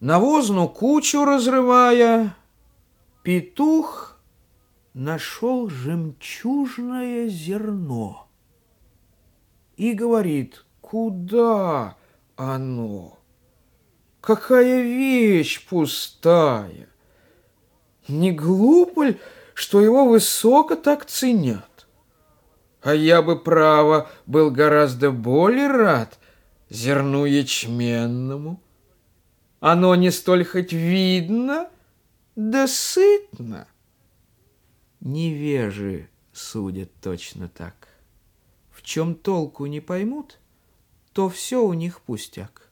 навозну кучу разрывая, петух нашел жемчужное зерно и говорит, куда оно? Какая вещь пустая! Не глупо ли, что его высоко так ценят? А я бы, право, был гораздо более рад зерну ячменному. Оно не столь хоть видно, да сытно. Невежи судят точно так. В чем толку не поймут, то все у них пустяк.